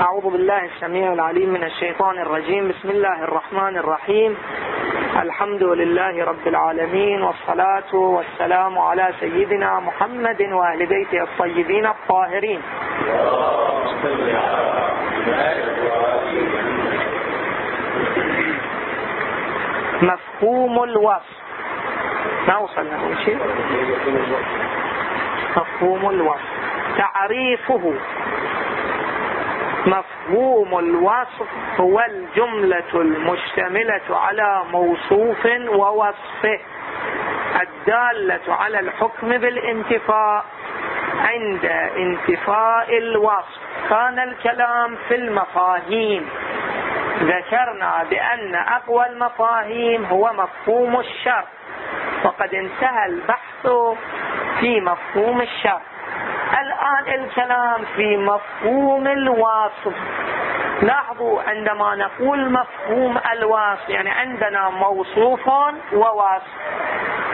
أعوذ بالله السميع العليم من الشيطان الرجيم. بسم الله الرحمن الرحيم. الحمد لله رب العالمين والصلاة والسلام على سيدنا محمد وأهل بيته الطيبين الطاهرين. مفهوم الوصف. ما وصلنا شيء مفهوم الوصف. تعريفه. مفهوم الوصف هو الجملة المشتملة على موصوف ووصفه. الدالة على الحكم بالانتفاء عند انتفاء الوصف. كان الكلام في المفاهيم. ذكرنا بأن أقوى المفاهيم هو مفهوم الشر وقد انتهى البحث في مفهوم الشر الآن الكلام في مفهوم الواصف. لاحظوا عندما نقول مفهوم الواصف يعني عندنا موصوف وواصف.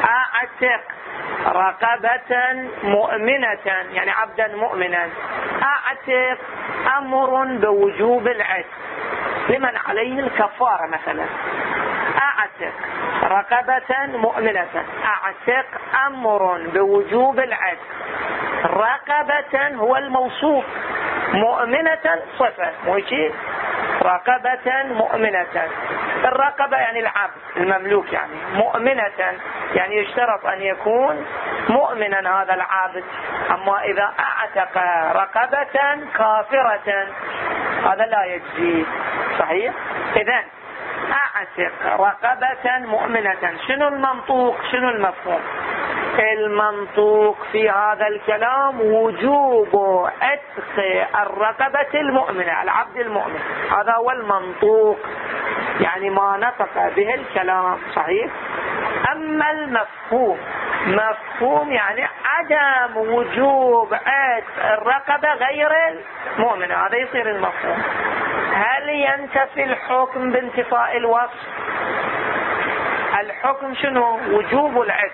أعتق رقبة مؤمنة يعني عبدا مؤمنا. أعتق أمر بوجوب العتق. لمن عليه الكفارة مثلا؟ أعتق رقبة مؤمنة. أعتق أمر بوجوب العتق. رقبة هو الموصوف مؤمنة صفة مو رقبة مؤمنة. الرقبة يعني العبد المملوك يعني. مؤمنة يعني يشترط أن يكون مؤمنا هذا العابد أما إذا أعتق رقبة كافرة هذا لا يجزي. صحيح؟ إذا أعتق رقبة مؤمنة. شنو المنطوق؟ شنو المفهوم؟ المنطوق في هذا الكلام وجوب عتق الرقبة المؤمنة العبد المؤمن. هذا هو المنطوق. يعني ما نطق به الكلام صحيح؟ أما المفهوم مفهوم يعني عدم وجوب عتق الرقبة غير المؤمنة. هذا يصير المفهوم. هل ينتفي الحكم بانتفاء الوصف؟ الحكم شنو؟ وجوب العتق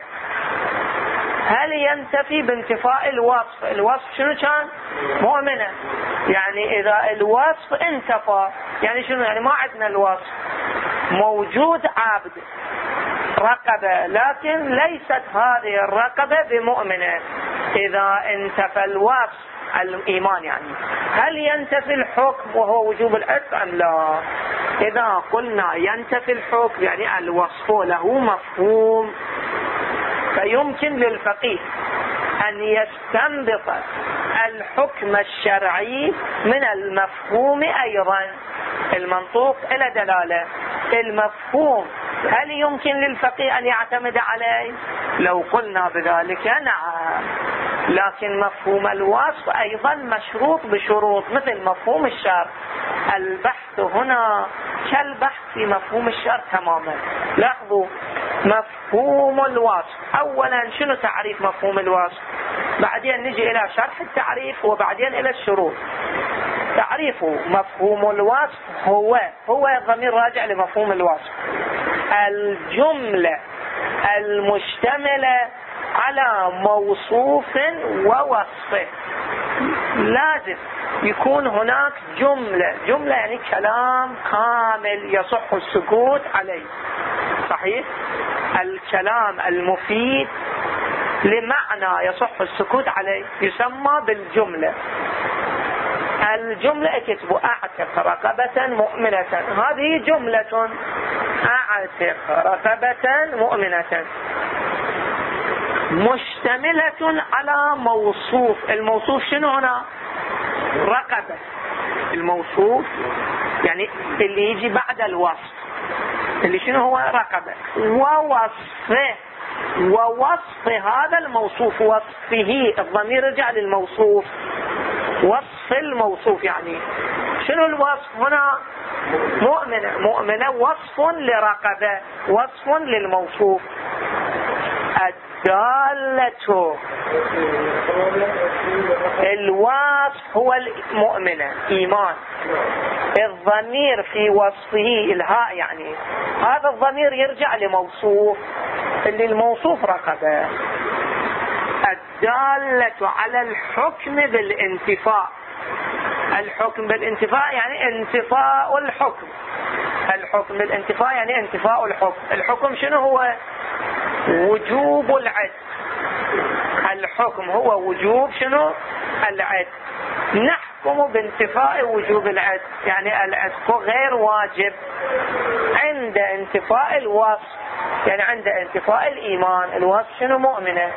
هل ينتفي بانتفاء الوصف؟ الوصف شنو كان؟ مؤمنة. يعني إذا الوصف انتفى يعني شنو؟ يعني ما عندنا الوصف. موجود عبد. رقبة. لكن ليست هذه الرقبة بمؤمنة. إذا انتفى الوصف الإيمان يعني. هل ينتفي الحكم وهو وجوب العتق أم لا؟ إذا قلنا ينتفي الحكم يعني الوصف له مفهوم. فيمكن للفقيه أن يستنبط الحكم الشرعي من المفهوم أيضا. المنطوق إلى دلالة. المفهوم هل يمكن للفقيه أن يعتمد عليه؟ لو قلنا بذلك نعم. لكن مفهوم الوصف أيضا مشروط بشروط مثل مفهوم الشر البحث هنا كالبحث في مفهوم الشر تماما. لاحظوا مفهوم الوصف. اولا شنو تعريف مفهوم الوصف؟ بعدين نجي إلى شرح التعريف وبعدين إلى الشروط. تعريفه مفهوم الوصف هو هو ضمير راجع لمفهوم الوصف. الجملة المشتملة على موصوف ووصفه لازم يكون هناك جملة. جملة يعني كلام كامل يصح السكوت عليه. صحيح؟ الكلام المفيد لمعنى يصح السكوت عليه. يسمى بالجملة. الجملة اكتبوا أعتق رقبة مؤمنة. هذه جملة. أعتق رقبة مؤمنة. مشتملة على موصوف. الموصوف شنو هنا؟ رقبة. الموصوف يعني اللي يجي بعد الوصف. اللي شنو هو؟ رقبة. ووصفه. ووصف هذا الموصوف وصفه. الضمير رجع للموصوف. وصف الموصوف يعني. شنو الوصف هنا؟ مؤمنة. مؤمنة وصف لرقبة. وصف للموصوف. الدالة الوصف هو المؤمنة إيمان. الضمير في وصفه إلهاء يعني هذا الضمير يرجع لموصوف اللي الموصوف رقبة الدالة على الحكم بالانتفاء. الحكم بالانتفاء يعني انتفاء الحكم. الحكم بالانتفاء يعني انتفاء الحكم. الحكم شنو هو؟ وجوب العد. الحكم هو وجوب شنو؟ العد. نحكم بانتفاء وجوب العد. يعني العتق غير واجب عند انتفاء الوصف. يعني عند انتفاء الإيمان. الوصف شنو مؤمنة؟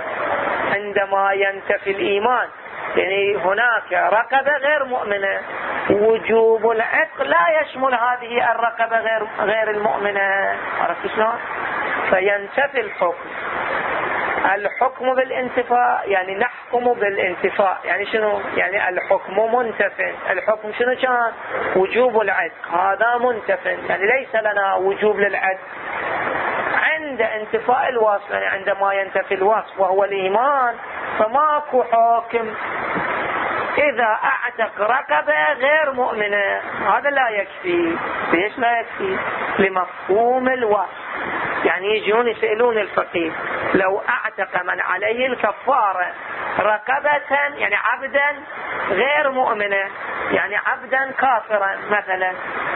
عندما ينتفي الإيمان. يعني هناك رقبة غير مؤمنة. وجوب العتق لا يشمل هذه الرقبة غير غير المؤمنة. عرفت شلون؟ فينتفي الحكم. الحكم بالانتفاء يعني نحكم بالانتفاء. يعني شنو؟ يعني الحكم منتف الحكم شنو كان؟ وجوب العتق هذا منتف يعني ليس لنا وجوب للعتق عند انتفاء الوصف يعني عندما ينتفي الوصف وهو الإيمان فماكو حكم إذا أعتق رقبة غير مؤمنة هذا لا يكفي. ليش لا يكفي؟ لمفهوم الوصف. يعني يجون يسألون الفقيه. لو أعتق من عليه الكفارة رقبة يعني عبدا غير مؤمنة يعني عبدا كافرا مثلا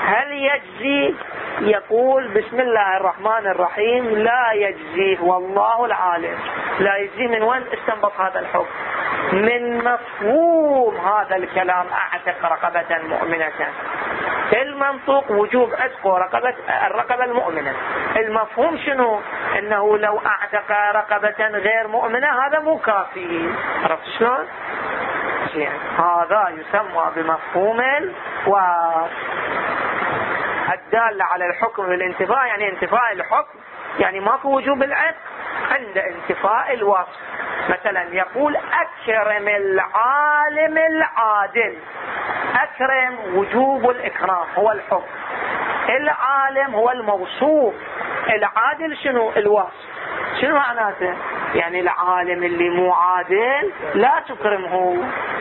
هل يجزي؟ يقول بسم الله الرحمن الرحيم لا يجزيه والله العالم. لا يجزي من وين استنبط هذا الحكم؟ من مفهوم هذا الكلام أعتق رقبة مؤمنة. المنطوق وجوب عتق رقبة الرقبة المؤمنة المفهوم شنو؟ إنه لو أعتق رقبة غير مؤمنة هذا مو كافي. عرفت شلون؟ هذا يسمى بمفهوم الوصف الدالة على الحكم بالانتفاء يعني انتفاء الحكم يعني ماكو وجوب العتق عند انتفاء الوصف. مثلا يقول أكرم العالم العادل. أكرم وجوب الإكرام هو الحكم العالم هو الموصوف. العادل شنو؟ الوصف. شنو معناته؟ يعني العالم اللي مو عادل لا تكرمه.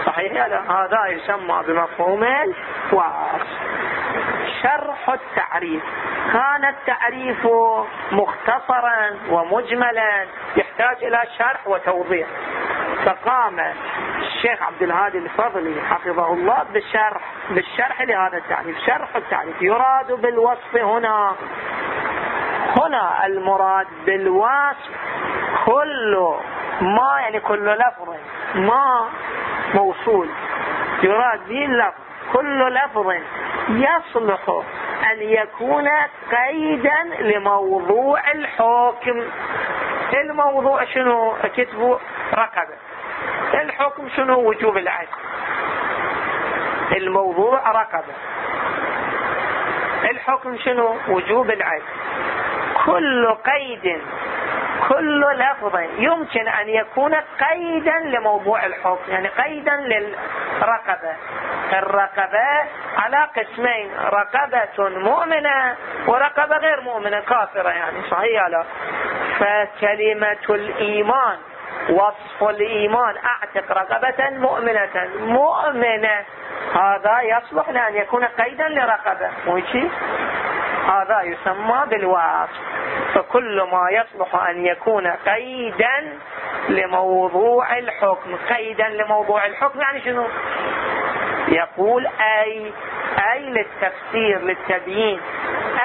صحيح هذا يسمى بمفهوم الوصف. شرح التعريف. كان التعريف مختصرا ومجملا يحتاج إلى شرح وتوضيح. فقام الشيخ عبد الهادي الفضلي حفظه الله بالشرح بالشرح لهذا التعريف. شرح التعريف. يراد بالوصف هنا. هنا المراد بالوصف كل ما يعني كل لفظ ما موصول. يراد به اللفظ. كل لفظ يصلح أن يكون قيدا لموضوع الحكم. الموضوع شنو؟ كتبوا رقبة الحكم شنو؟ وجوب العدل. الموضوع رقبة الحكم شنو؟ وجوب العدل. كل قيد كل لفظ يمكن أن يكون قيدا لموضوع الحكم يعني قيدا للرقبة. الرقبة على قسمين رقبة مؤمنة ورقبة غير مؤمنة كافرة يعني صحيح لا؟ فكلمة الإيمان وصف الإيمان. أعتق رقبة مؤمنة. مؤمنة. هذا يصلح لأن يكون قيدا لرقبة. مو هذا يسمى بالوصف. فكل ما يصلح أن يكون قيدا لموضوع الحكم. قيدا لموضوع الحكم يعني شنو؟ يقول أي أي للتفسير للتبيين.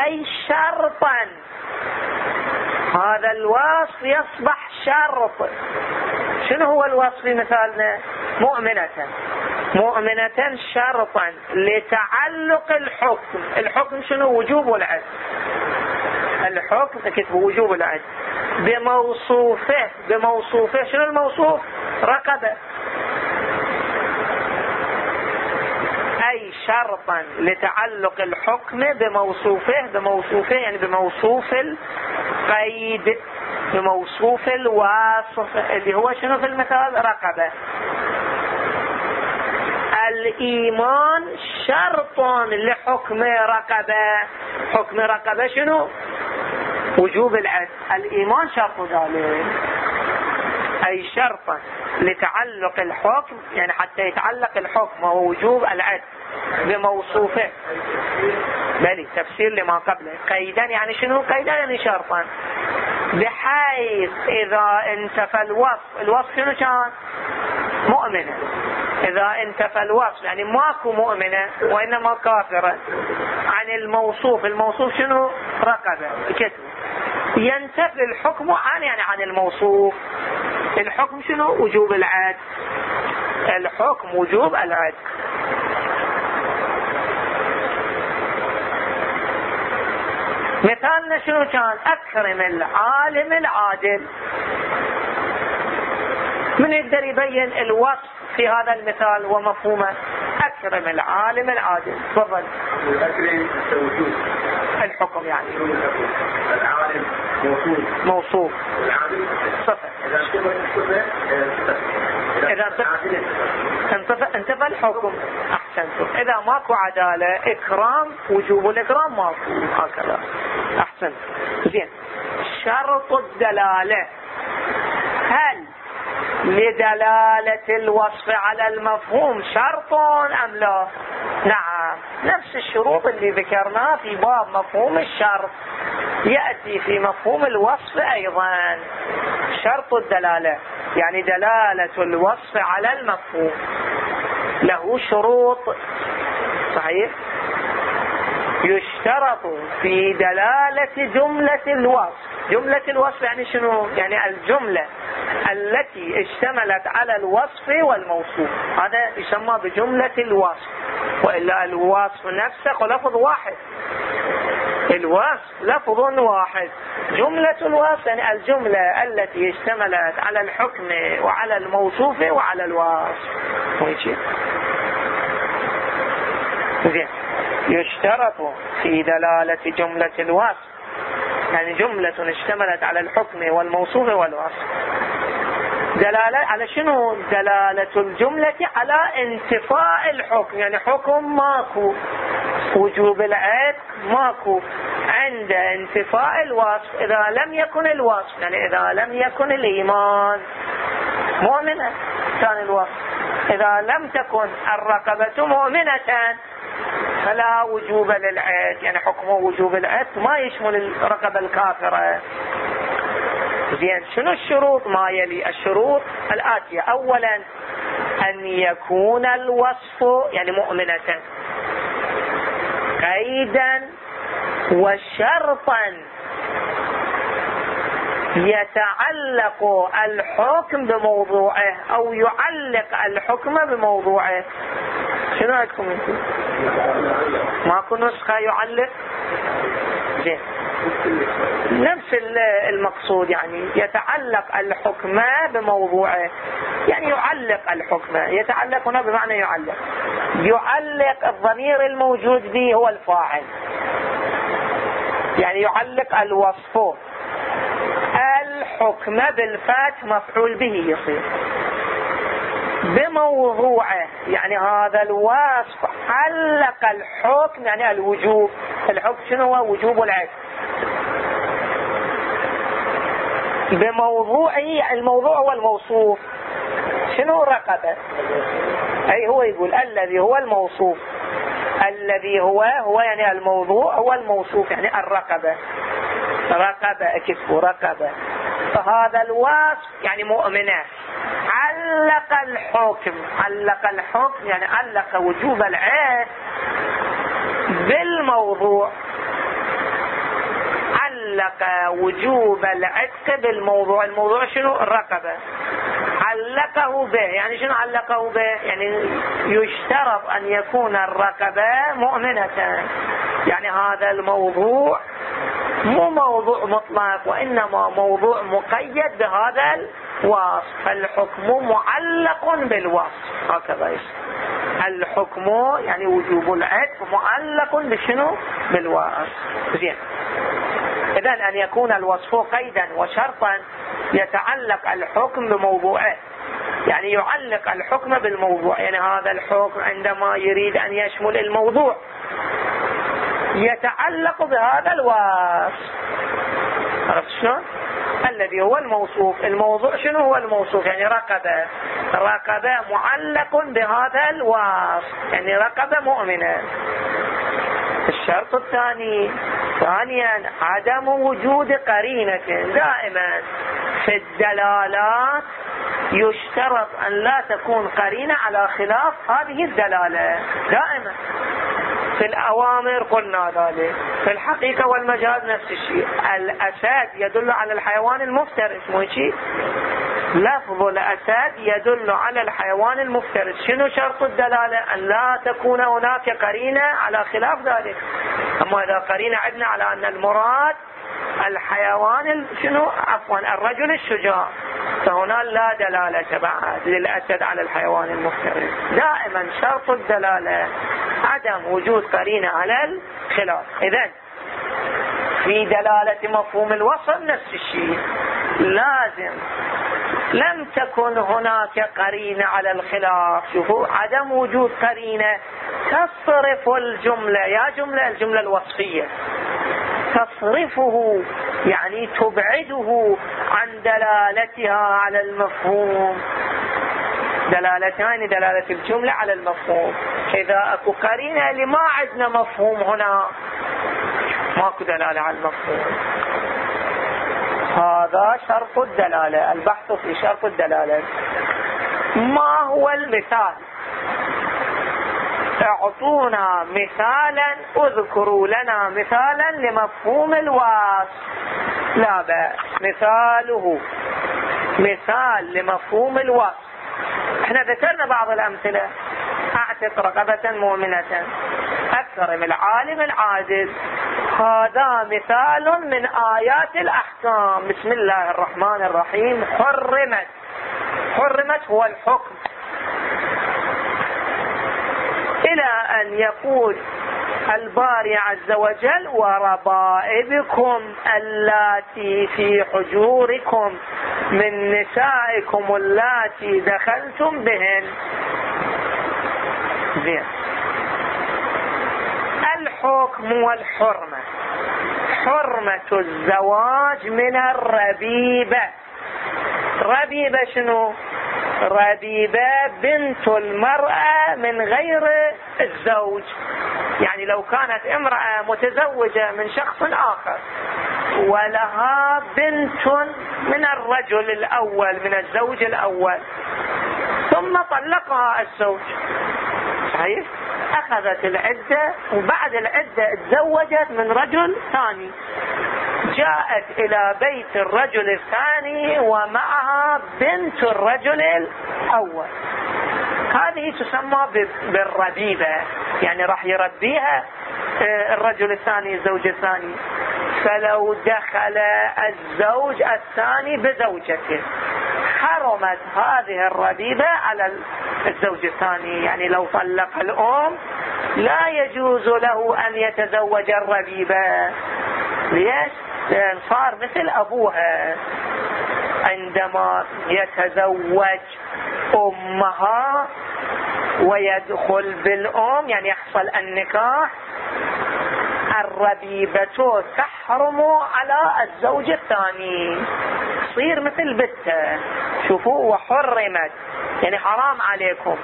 أي شرطا. هذا الوصف يصبح شرط. شنو هو الوصف في مثالنا مؤمنة. مؤمنة شرطا لتعلق الحكم. الحكم شنو؟ وجوب والعدل. الحكم كتب وجوب العدل بموصوفه بموصوفه. شنو الموصوف؟ رقبة أي شرطا لتعلق الحكم بموصوفه بموصوفه يعني بموصوف القيد. بموصوف الوصف اللي هو شنو في المثال؟ رقبة. الإيمان شرط لحكم رقبة. حكم رقبة شنو؟ وجوب العدل الإيمان شرط ذلك. أي شرطا لتعلق الحكم يعني حتى يتعلق الحكم ووجوب العدل بموصوفه. بلي تفسير لما قبله. قيدا يعني شنو؟ قيدا يعني شرطا. بحيث إذا انتفى الوصف الوصف شنو كان؟ مؤمنة إذا انتفى الوصف يعني ماكو مؤمنة وإنما كافرة. عن الموصوف الموصوف شنو؟ رقبة كتب ينتفي الحكم عن يعني عن الموصوف. الحكم شنو؟ وجوب العد الحكم وجوب العد مثالنا شنو كان؟ اكرم العالم العادل. من يقدر يبين الوصف في هذا المثال ومفهومه؟ اكرم العالم العادل. تفضل. الحكم يعني. العالم موصوف. موصوف صفة إذا انتفى انتفى الحكم أحسنتم. إذا ماكو عدالة إكرام وجوب الإكرام ماكو. هكذا. أحسنت زين. شرط الدلالة. هل لدلالة الوصف على المفهوم شرط أم لا؟ نعم. نفس الشروط اللي ذكرناها في باب مفهوم الشرط. يأتي في مفهوم الوصف أيضا. شرط الدلالة. يعني دلالة الوصف على المفهوم. له شروط. صحيح؟ يشترط في دلالة جملة الوصف. جملة الوصف يعني شنو؟ يعني الجملة التي اشتملت على الوصف والموصوف. هذا يسمى بجملة الوصف. وإلا الوصف نفسه لفظ واحد. الوصف لفظ واحد. جملة الوصف يعني الجملة التي اشتملت على الحكم وعلى الموصوف وعلى الوصف. زين. يشترط في دلالة جملة الوصف. يعني جملة اشتملت على الحكم والموصوف والوصف. دلالة على شنو؟ دلالة الجملة على انتفاء الحكم. يعني حكم ماكو. وجوب العتق ماكو. عند انتفاء الوصف إذا لم يكن الوصف يعني إذا لم يكن الإيمان. مؤمنة كان الوصف. إذا لم تكن الرقبة مؤمنة. فلا وجوب للعتق يعني حكم وجوب العتق ما يشمل الرقبة الكافرة. زين شنو الشروط؟ ما يلي. الشروط الآتية. أولا أن يكون الوصف يعني مؤمنة قيدا وشرطا يتعلق الحكم بموضوعه أو يعلق الحكم بموضوعه. شنو رايكم أنتم ماكو نسخة يعلق؟ زين. نفس المقصود يعني يتعلق الحكم بموضوعه. يعني يعلق الحكم يتعلق هنا بمعنى يعلق. يعلق الضمير الموجود به هو الفاعل. يعني يعلق الوصف. الحكم بالفات مفعول به يصير. بموضوعه. يعني هذا الوصف علق الحكم يعني الوجوب. الحكم شنو هو؟ وجوب العدل بموضوعه الموضوع هو الموصوف. شنو رقبه؟ أي هو يقول الذي هو الموصوف. الذي هو هو يعني الموضوع هو الموصوف يعني الرقبة. رقبة اكتبوا رقبة. فهذا الوصف يعني مؤمنة. علق الحكم. علق الحكم يعني علق وجوب العين بالموضوع. علق وجوب العتق بالموضوع. الموضوع شنو؟ الرقبة. علقه به. يعني شنو علقه به؟ يعني يشترط أن يكون الرقبة مؤمنة. يعني هذا الموضوع مو موضوع مطلق وإنما موضوع مقيد بهذا الوصف. فالحكم معلق بالوصف. هكذا الحكم يعني وجوب العتق معلق بشنو؟ بالوصف. زين. اذا أن يكون الوصف قيدا وشرطا يتعلق الحكم بموضوعه. يعني يعلق الحكم بالموضوع. يعني هذا الحكم عندما يريد أن يشمل الموضوع. يتعلق بهذا الوصف. عرفت شلون؟ الذي هو الموصوف. الموضوع شنو هو الموصوف؟ يعني رقبة رقبة معلق بهذا الوصف يعني رقبة مؤمنة الشرط الثاني ثانيا عدم وجود قرينة. دائما في الدلالات يشترط أن لا تكون قرينة على خلاف هذه الدلالة. دائما. في الأوامر قلنا ذلك. في الحقيقة والمجاز نفس الشيء. الأسد يدل على الحيوان المفترس مو شيء لفظ الأسد يدل على الحيوان المفترس. شنو شرط الدلالة؟ أن لا تكون هناك قرينة على خلاف ذلك. أما إذا قرينة عندنا على أن المراد الحيوان شنو؟ عفوا الرجل الشجاع. فهنا لا دلالة بعد للأسد على الحيوان المفترس. دائما شرط الدلالة. عدم وجود قرينة على الخلاف. إذا في دلالة مفهوم الوصف نفس الشيء. لازم لم تكن هناك قرينة على الخلاف. شوفوا عدم وجود قرينة تصرف الجملة يا جملة الجملة الوصفية. تصرفه يعني تبعده عن دلالتها على المفهوم. دلالتان دلالة الجملة على المفهوم. إذا أكو قرينة لما عندنا مفهوم هنا. ماكو دلالة على المفهوم. هذا شرط الدلالة. البحث في شرط الدلالة. ما هو المثال؟ اعطونا مثالا اذكروا لنا مثالا لمفهوم الوصف لا بأس. مثاله. مثال لمفهوم الوصف إحنا ذكرنا بعض الأمثلة. اعتق رقبه مؤمنة. اكرم العالم العادل هذا مثال من آيات الأحكام. بسم الله الرحمن الرحيم. حرمت. حرمت هو الحكم. إلى أن يقول الباري عز وجل وربائبكم اللاتي في حجوركم من نسائكم اللاتي دخلتم بهن. زين الحكم والحرمة. حرمة الزواج من الربيبة. ربيبة شنو؟ ربيبة بنت المرأة من غير الزوج. يعني لو كانت امرأة متزوجة من شخص آخر ولها بنت من الرجل الأول من الزوج الأول ثم طلقها الزوج. صحيح؟ أخذت العدة وبعد العدة تزوجت من رجل ثاني. جاءت إلى بيت الرجل الثاني ومعها بنت الرجل الأول. هذه تسمى بالربيبة يعني راح يربيها آه، الرجل الثاني الزوج الثاني. فلو دخل الزوج الثاني بزوجته. حرمت هذه الربيبة على الزوج الثاني يعني لو طلق الأم لا يجوز له أن يتزوج الربيبة ليش؟ لأن صار مثل أبوها عندما يتزوج أمها ويدخل بالأم يعني يحصل النكاح الربيبة تحرم على الزوج الثاني. تصير مثل بته شوفوا وحرمت. يعني حرام عليكم.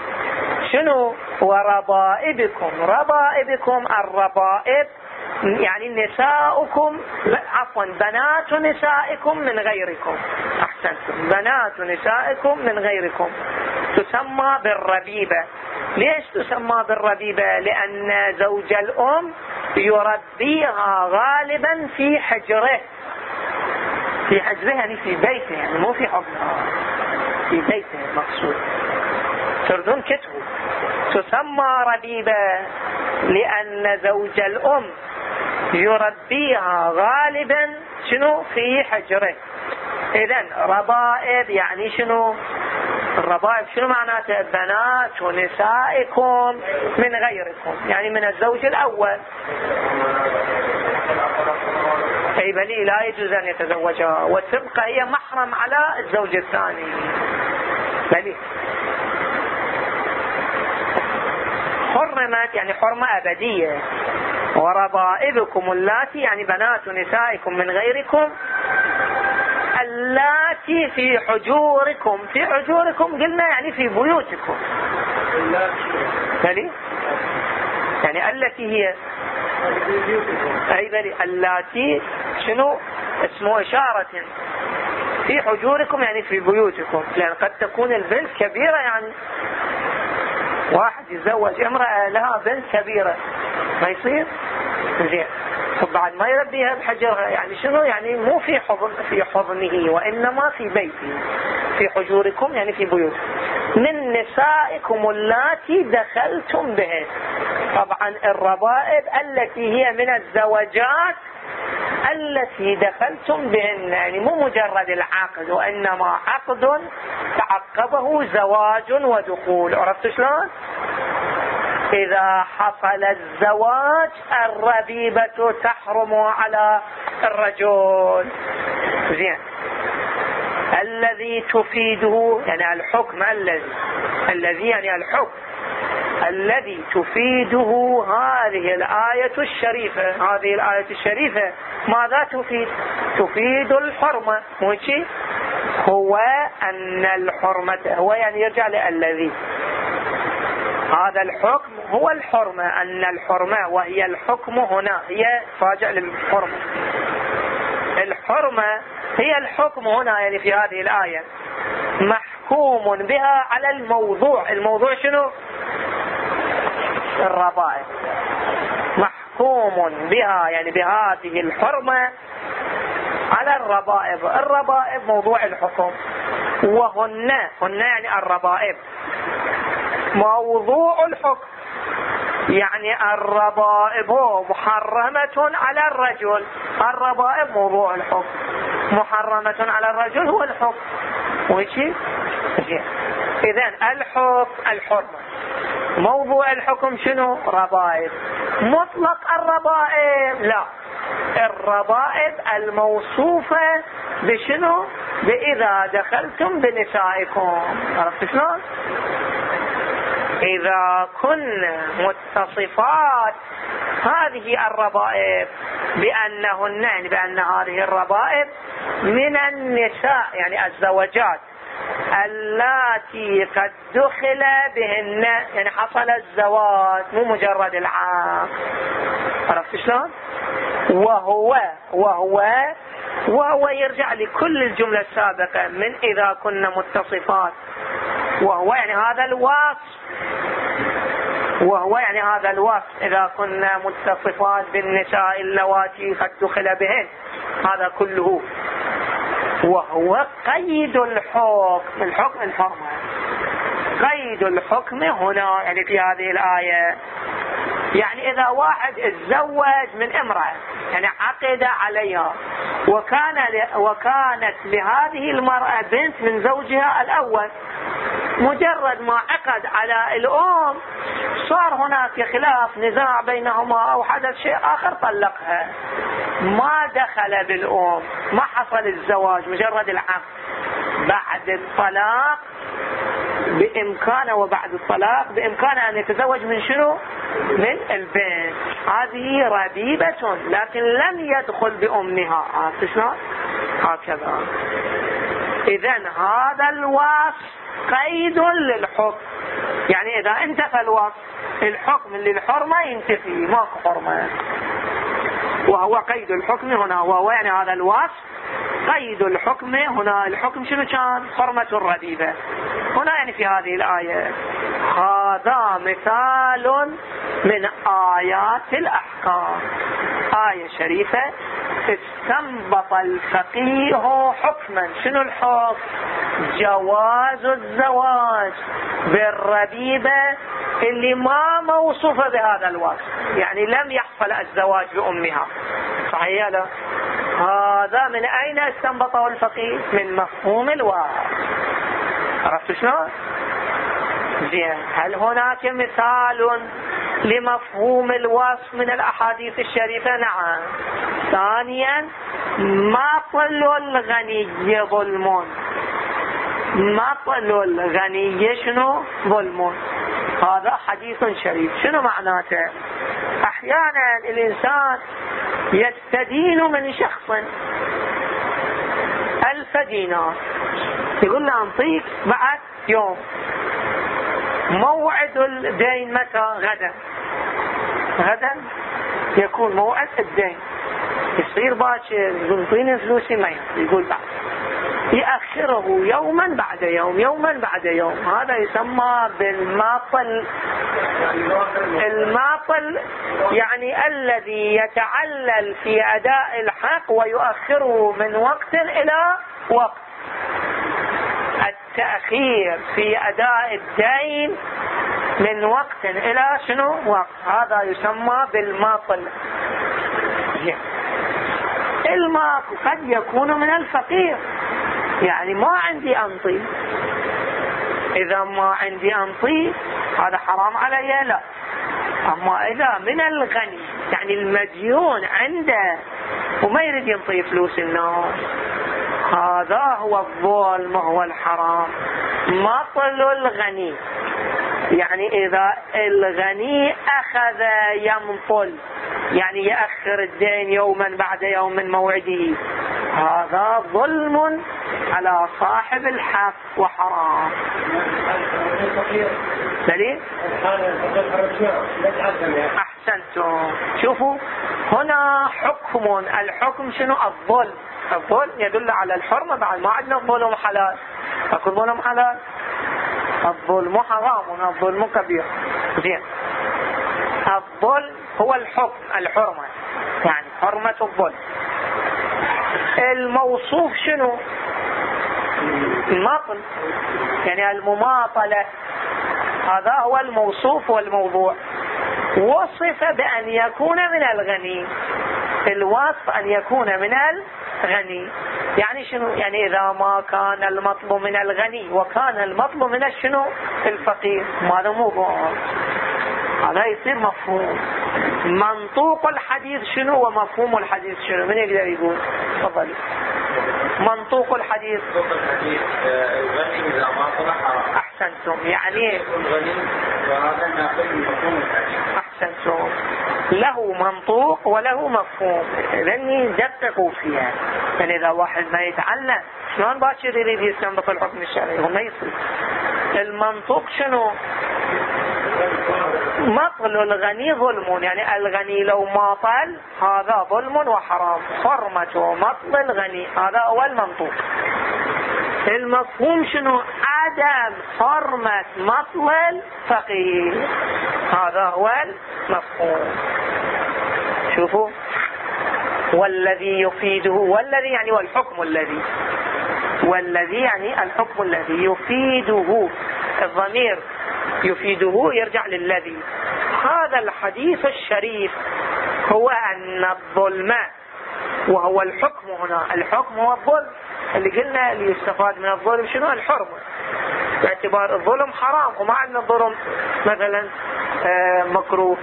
شنو؟ وربائبكم. ربائبكم الربائب. يعني نساؤكم. عفوا بنات نسائكم من غيركم. أحسنتم. بنات نسائكم من غيركم. تسمى بالربيبة. ليش تسمى بالربيبة؟ لأن زوج الأم يربيها غالبا في حجره. في حجره يعني في بيته يعني مو في حضنها في بيته مقصود. تردون كتبه تسمى ربيبة لأن زوج الأم يربيها غالبا شنو؟ في حجره. اذا ربائب يعني شنو؟ الربائب شنو معناته؟ بنات ونسائكم من غيركم يعني من الزوج الأول. أي بلي لا يجوز أن يتزوجها وتبقى هي محرم على الزوج الثاني. بلي حرمت يعني حرمة أبدية. وربائبكم اللاتي يعني بنات نسائكم من غيركم اللاتي في حجوركم في حجوركم قلنا يعني في بيوتكم. بلي يعني التي هي؟ أي بلي اللاتي شنو؟ اسمه إشارة. في حجوركم يعني في بيوتكم. لأن قد تكون البنت كبيرة يعني. واحد يتزوج امرأة لها بنت كبيرة. ما يصير؟ زين. بعد ما يربيها بحجرها. يعني شنو؟ يعني مو في حضن في حضنه وإنما في بيته في حجوركم يعني في بيوتكم من نسائكم اللاتي دخلتم بهن طبعا الربائب التي هي من الزوجات التي دخلتم بهن. يعني مو مجرد العقد وإنما عقد تعقبه زواج ودخول. عرفت شلون؟ إذا حصل الزواج الربيبة تحرم على الرجل. زين. الذي تفيده يعني الحكم الذي الذي يعني الحكم. الذي تفيده هذه الآية الشريفة هذه الآية الشريفة ماذا تفيد؟ تفيد الحرمة. هو أن الحرمة هو يعني يرجع للذي. هذا الحكم هو الحرمة. أن الحرمة وهي الحكم هنا هي راجع للحرمة. الحرمة هي الحكم هنا يعني في هذه الآية. محكوم بها على الموضوع. الموضوع شنو؟ الربائب محكوم بها يعني بهذه الحرمة على الربائب الربائب موضوع الحكم. وهن هن يعني الربائب موضوع الحكم. يعني الربائب محرمة على الرجل. الربائب موضوع الحكم. محرمة على الرجل هو الحكم. وشي؟ اذا الحكم الحرمة. موضوع الحكم شنو؟ ربائب. مطلق الربائب؟ لا. الربائب الموصوفة بشنو؟ بإذا دخلتم بنسائكم. عرفت شلون؟ إذا كن متصفات هذه الربائب بأنهن يعني بأن هذه الربائب من النساء يعني الزوجات اللاتي قد دخل بهن يعني حصل الزواج مو مجرد العام. عرفت شلون؟ وهو وهو وهو يرجع لكل الجملة السابقة من إذا كنا متصفات. وهو يعني هذا الوصف. وهو يعني هذا الوصف. إذا كنا متصفات بالنساء اللواتي قد دخل بهن. هذا كله وهو قيد الحكم. الحكم الحرمة. قيد الحكم هنا يعني في هذه الآية. يعني إذا واحد تزوج من امرأة يعني عقد عليها وكان وكانت لهذه المرأة بنت من زوجها الأول مجرد ما عقد على الأم صار هناك خلاف نزاع بينهما أو حدث شيء آخر طلقها. ما دخل بالأم ما حصل الزواج مجرد العقد. بعد الطلاق بإمكانه وبعد الطلاق بإمكانه أن يتزوج من شنو؟ من البنت هذه ربيبة لكن لم يدخل بأمها عرفت شلون؟ هكذا. إذا هذا الوصف قيد للحكم. يعني إذا انتفى الوصف الحكم للحرمة ينتفي ماكو حرمة. وهو قيد الحكم هنا. وهو يعني هذا الوصف قيد الحكم. هنا الحكم شنو كان؟ حرمة الربيبة هنا يعني في هذه الآية. هذا مثال من آيات الأحكام. آية شريفة استنبط الفقيه حكما. شنو الحكم؟ جواز الزواج بالربيبة اللي ما موصوفة بهذا الوصف. يعني لم يحصل الزواج بأمها. صحيح لا؟ هذا من أين استنبطه الفقيه؟ من مفهوم الواقع. عرفت شلون؟ زين هل هناك مثال لمفهوم الوصف من الأحاديث الشريفة. نعم. ثانيا مطل الغني ظلم؟ مطل الغني شنو؟ ظلم. هذا حديث شريف. شنو معناته؟ أحيانا الإنسان يستدين من شخص. ألف دينار. يقول له أنطيك بعد يوم. موعد الدين متى غدا؟ غدا يكون موعد الدين. يصير باكر يقول فلوسي ما يقول بعد. يأخره يوما بعد يوم يوما بعد يوم. هذا يسمى بالماطل. الماطل يعني الذي يتعلل في أداء الحق ويؤخره من وقت إلى وقت. التأخير في أداء الدين من وقت إلى شنو؟ وقت. هذا يسمى بالماطل. الماء قد يكون من الفقير. يعني ما عندي أنطي. إذا ما عندي أنطي هذا حرام علي؟ لا. أما إذا من الغني يعني المديون عنده وما يريد ينطي فلوس الناس. هذا هو الظلم هو الحرام. مطل الغني. يعني إذا الغني أخذ يمطل يعني يأخر الدين يوما بعد يوم من موعده. هذا ظلم على صاحب الحق وحرام. دليل؟ أحسنتم. شوفوا هنا حكم. الحكم شنو؟ الظلم. الظلم يدل على الحرمة بعد ما عندنا الظلم حلال. أكو ظلم حلال؟ الظلم حرام الظلم كبير. زين. الظلم هو الحكم الحرمة. يعني حرمة الظلم. الموصوف شنو؟ الماطل. يعني المماطلة. هذا هو الموصوف والموضوع. وصف بأن يكون من الغني. الوصف أن يكون من الغني يعني شنو؟ يعني إذا ما كان المطلب من الغني وكان المطلب من الشنو الفقير. ماذا مو هذا يصير مفهوم. منطوق الحديث شنو ومفهوم الحديث شنو؟ من يقدر يقول؟ تفضلي. منطوق الحديث. الغني إذا ما طلع أحسنتم. يعني الغني وهذا ناقل مفهوم الحديث. احسنتم له منطوق وله مفهوم. لاني دققوا فيها. يعني إذا واحد ما يتعلم شلون باكر يريد يستنبط الحكم الشرعي؟ هو ما يصير. المنطوق شنو؟ مطل الغني ظلم. يعني الغني لو ماطل هذا ظلم وحرام. حرمة مطل الغني. هذا هو المنطوق. المفهوم شنو؟ عدم حرمة مطل الفقير هذا هو المفهوم. شوفوا. والذي يفيده والذي يعني والحكم الذي. والذي يعني الحكم الذي يفيده. الضمير يفيده يرجع للذي. هذا الحديث الشريف هو أن الظلم وهو الحكم هنا. الحكم هو الظلم. اللي قلنا اللي يستفاد من الظلم شنو؟ الحرمة. باعتبار الظلم حرام وما عندنا الظلم مثلا آه، مكروه.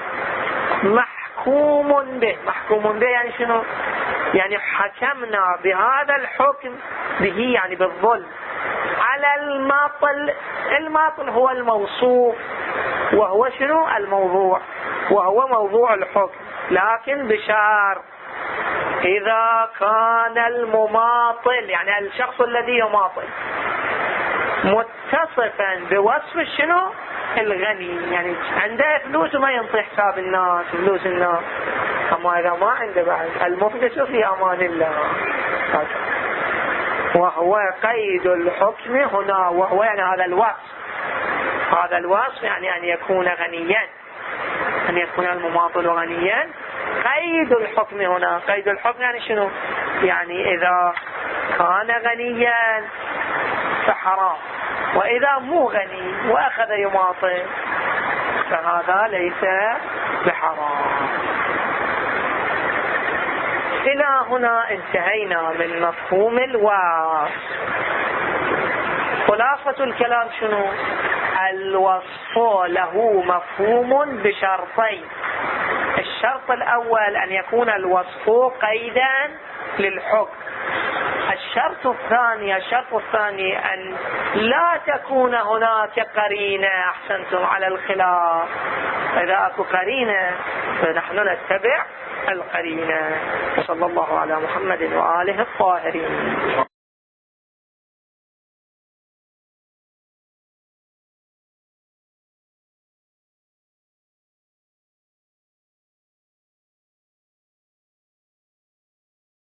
محكوم به. محكوم به يعني شنو؟ يعني حكمنا بهذا الحكم به يعني بالظلم. على الماطل الماطل هو الموصوف وهو شنو؟ الموضوع. وهو موضوع الحكم. لكن بشار. إذا كان المماطل يعني الشخص الذي يماطل متصفا بوصف شنو؟ الغني. يعني عنده فلوس وما ينطي حساب الناس فلوس الناس. أما إذا ما عنده بعد المفلس في أمان الله. وهو قيد الحكم هنا وهو يعني هذا الوصف. هذا الوصف يعني أن يكون غنيا أن يكون المماطل غنيا. قيد الحكم هنا. قيد الحكم يعني شنو؟ يعني إذا كان غنيا فحرام. وإذا مو غني وأخذ يماطل فهذا ليس بحرام. إلى هنا انتهينا من مفهوم الوصف. خلاصة الكلام شنو؟ الوصف له مفهوم بشرطين. الشرط الأول أن يكون الوصف قيدا للحكم. الشرط الثاني الشرط الثاني أن لا تكون هناك قرينة أحسنتم على الخلاف. إذا أكو قرينة فنحن نتبع القرينة. وصلى الله على محمد وآله الطاهرين.